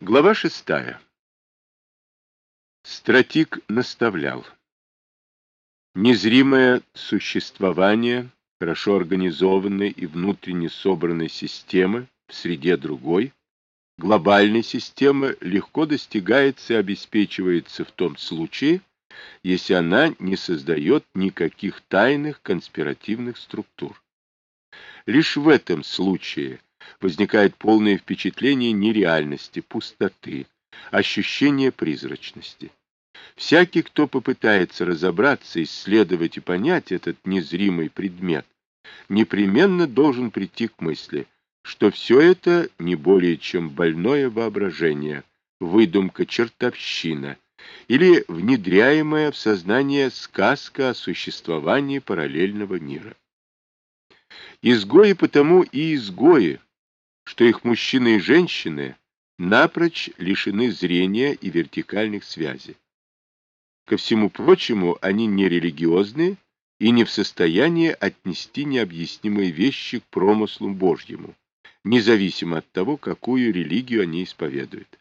Глава шестая. Стратик наставлял. Незримое существование хорошо организованной и внутренне собранной системы в среде другой, глобальной системы, легко достигается и обеспечивается в том случае, если она не создает никаких тайных конспиративных структур. Лишь в этом случае возникает полное впечатление нереальности, пустоты, ощущение призрачности. Всякий, кто попытается разобраться, исследовать и понять этот незримый предмет, непременно должен прийти к мысли, что все это не более чем больное воображение, выдумка чертовщина или внедряемая в сознание сказка о существовании параллельного мира. Изгои потому и изгои, что их мужчины и женщины напрочь лишены зрения и вертикальных связей. Ко всему прочему, они не религиозны и не в состоянии отнести необъяснимые вещи к промыслу Божьему, независимо от того, какую религию они исповедуют.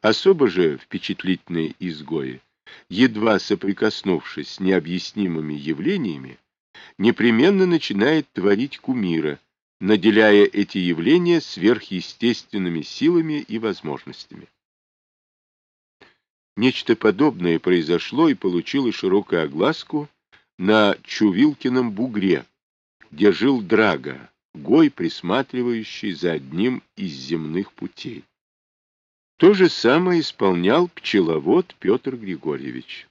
Особо же впечатлительные изгои, едва соприкоснувшись с необъяснимыми явлениями, непременно начинает творить кумира, наделяя эти явления сверхъестественными силами и возможностями. Нечто подобное произошло и получило широкую огласку на Чувилкином бугре, где жил Драга, гой, присматривающий за одним из земных путей. То же самое исполнял пчеловод Петр Григорьевич.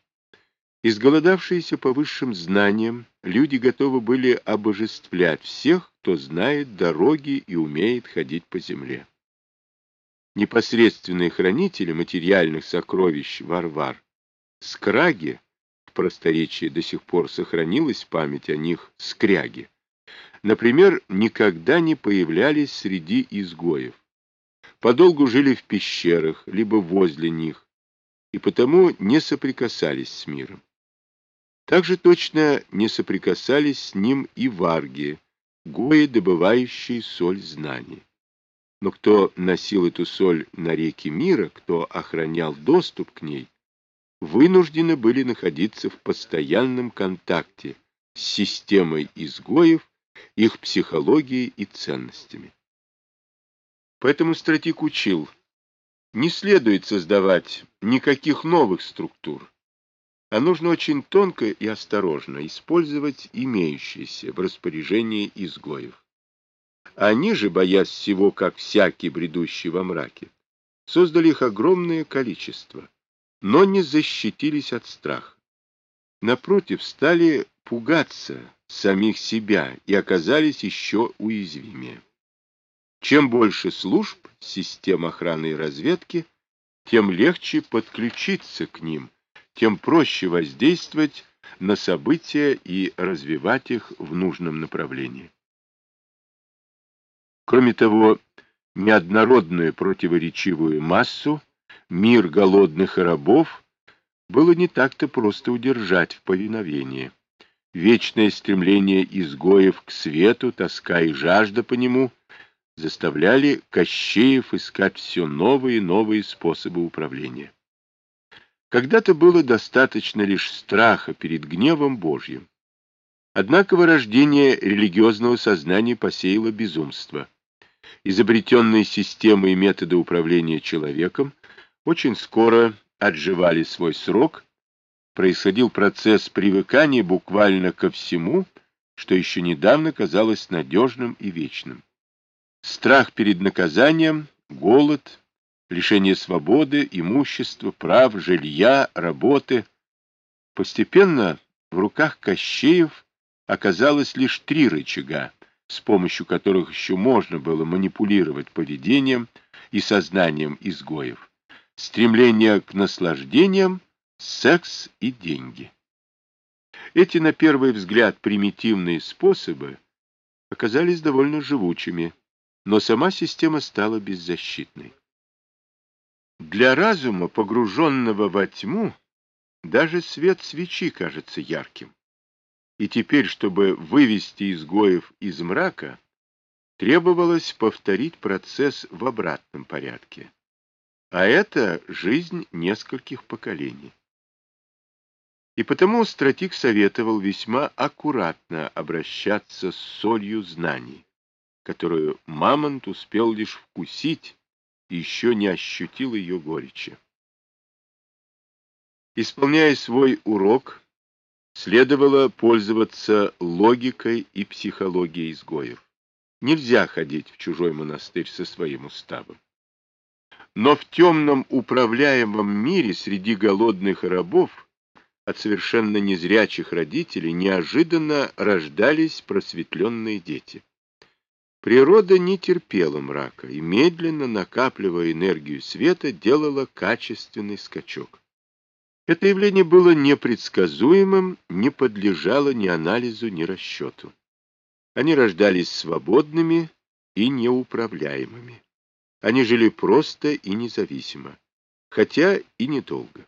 Изголодавшиеся по высшим знаниям, люди готовы были обожествлять всех, кто знает дороги и умеет ходить по земле. Непосредственные хранители материальных сокровищ Варвар, скраги, в просторечии до сих пор сохранилась память о них скряги, например, никогда не появлялись среди изгоев. Подолгу жили в пещерах, либо возле них, и потому не соприкасались с миром. Также точно не соприкасались с ним и варги, гои, добывающие соль знаний. Но кто носил эту соль на реки мира, кто охранял доступ к ней, вынуждены были находиться в постоянном контакте с системой изгоев, их психологией и ценностями. Поэтому стратик учил, не следует создавать никаких новых структур, а нужно очень тонко и осторожно использовать имеющиеся в распоряжении изгоев. Они же, боясь всего, как всякий бредущий во мраке, создали их огромное количество, но не защитились от страха. Напротив, стали пугаться самих себя и оказались еще уязвимее. Чем больше служб систем охраны и разведки, тем легче подключиться к ним – тем проще воздействовать на события и развивать их в нужном направлении. Кроме того, неоднородную противоречивую массу, мир голодных и рабов, было не так-то просто удержать в повиновении. Вечное стремление изгоев к свету, тоска и жажда по нему заставляли Кощеев искать все новые и новые способы управления. Когда-то было достаточно лишь страха перед гневом Божьим. Однако вырождение религиозного сознания посеяло безумство. Изобретенные системы и методы управления человеком очень скоро отживали свой срок, происходил процесс привыкания буквально ко всему, что еще недавно казалось надежным и вечным. Страх перед наказанием, голод, лишение свободы, имущества, прав, жилья, работы. Постепенно в руках Кощеев оказалось лишь три рычага, с помощью которых еще можно было манипулировать поведением и сознанием изгоев. Стремление к наслаждениям, секс и деньги. Эти, на первый взгляд, примитивные способы оказались довольно живучими, но сама система стала беззащитной. Для разума, погруженного во тьму, даже свет свечи кажется ярким. И теперь, чтобы вывести изгоев из мрака, требовалось повторить процесс в обратном порядке. а это жизнь нескольких поколений. И потому стратик советовал весьма аккуратно обращаться с солью знаний, которую Мамонт успел лишь вкусить еще не ощутил ее горечи. Исполняя свой урок, следовало пользоваться логикой и психологией изгоев. Нельзя ходить в чужой монастырь со своим уставом. Но в темном управляемом мире среди голодных рабов от совершенно незрячих родителей неожиданно рождались просветленные дети. Природа не терпела мрака и, медленно накапливая энергию света, делала качественный скачок. Это явление было непредсказуемым, не подлежало ни анализу, ни расчету. Они рождались свободными и неуправляемыми. Они жили просто и независимо, хотя и недолго.